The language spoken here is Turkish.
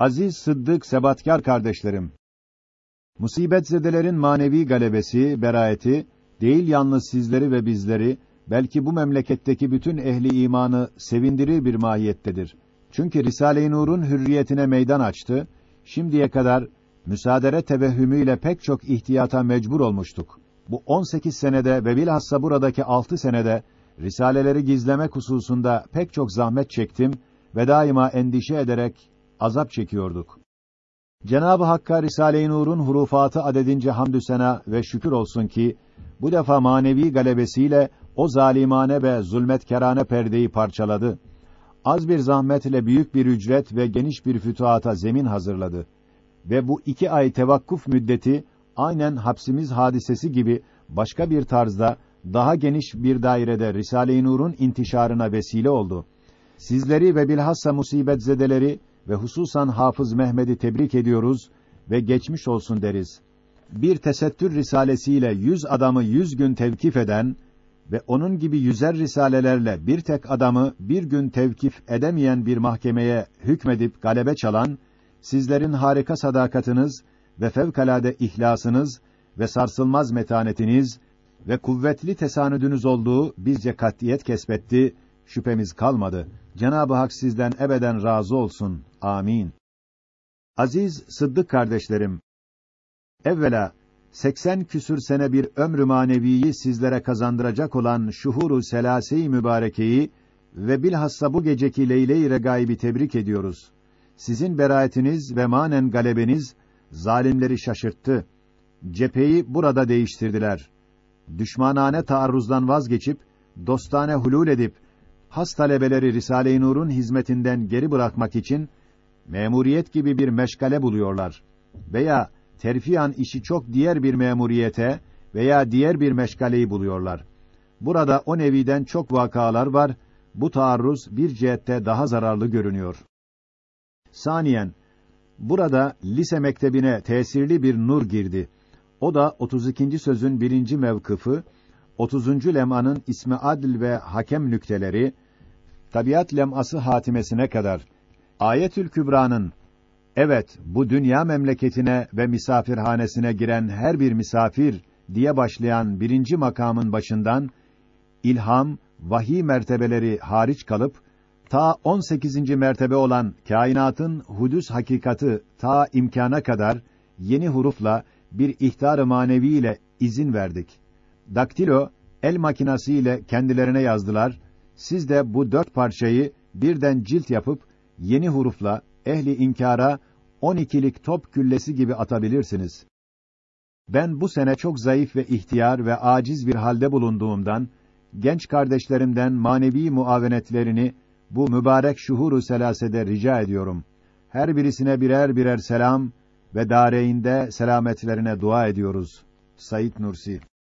Aziz Sıddık Sebatkar kardeşlerim. Musibetzedelerin manevi galebesi, beraeti değil yalnız sizleri ve bizleri belki bu memleketteki bütün ehli imanı sevindirir bir mahiyettedir. Çünkü Risale-i Nur'un hürriyetine meydan açtı. Şimdiye kadar müsaadere tevehhümüyle pek çok ihtiyata mecbur olmuştuk. Bu 18 senede ve bilhassa buradaki 6 senede risaleleri gizlemek hususunda pek çok zahmet çektim ve daima endişe ederek azap çekiyorduk. Cenab-ı Hakk'a Risale-i Nur'un hurufatı adedince hamdü sena ve şükür olsun ki bu defa manevi galebesiyle o zalimane ve zulmetkerane perdeyi parçaladı. Az bir zahmetle büyük bir ücret ve geniş bir fütuhata zemin hazırladı. Ve bu iki ay tevakkuf müddeti aynen hapsimiz hadisesi gibi başka bir tarzda daha geniş bir dairede Risale-i Nur'un intişarına vesile oldu. Sizleri ve bilhassa musibet zedeleri ve hususan Hafız Mehmet'i tebrik ediyoruz ve geçmiş olsun deriz. Bir tesettür risalesiyle yüz adamı yüz gün tevkif eden ve onun gibi yüzer risalelerle bir tek adamı bir gün tevkif edemeyen bir mahkemeye hükmedip galebe çalan, sizlerin harika sadakatiniz ve fevkalade ihlasınız ve sarsılmaz metanetiniz ve kuvvetli tesanüdünüz olduğu bizce kat'iyet kesbetti, şüphemiz kalmadı. Cenab-ı Hak sizden ebeden razı olsun. Amin. Aziz Sıddık kardeşlerim, evvela 80 küsür sene bir ömrü maneviyi sizlere kazandıracak olan şuhuru selase-i mübarekeyi ve bilhassa bu geceki leyle-i regaibi tebrik ediyoruz. Sizin beraetiniz ve manen galebeniz zalimleri şaşırttı. Cepheyi burada değiştirdiler. Düşmanane taarruzdan vazgeçip dostane hulul edip has talebeleri Risale-i Nur'un hizmetinden geri bırakmak için memuriyet gibi bir meşgale buluyorlar veya terfiyan işi çok diğer bir memuriyete veya diğer bir meşgaleyi buluyorlar. Burada o neviden çok vakalar var. Bu taarruz bir cihette daha zararlı görünüyor. Saniyen burada lise mektebine tesirli bir nur girdi. O da 32. sözün birinci mevkıfı 30. lemanın ismi adl ve hakem nükteleri tabiat leması hatimesine kadar Ayetül Kübra'nın evet bu dünya memleketine ve misafirhanesine giren her bir misafir diye başlayan birinci makamın başından ilham, vahiy mertebeleri hariç kalıp ta 18. mertebe olan kainatın hudus hakikati ta imkana kadar yeni hurufla bir ihtar-ı manevi ile izin verdik. Daktilo el makinası ile kendilerine yazdılar. Siz de bu dört parçayı birden cilt yapıp yeni hurufla ehli inkara 12'lik top küllesi gibi atabilirsiniz. Ben bu sene çok zayıf ve ihtiyar ve aciz bir halde bulunduğumdan genç kardeşlerimden manevi muavenetlerini bu mübarek şuhuru selasede rica ediyorum. Her birisine birer birer selam ve dareinde selametlerine dua ediyoruz. Sayit Nursi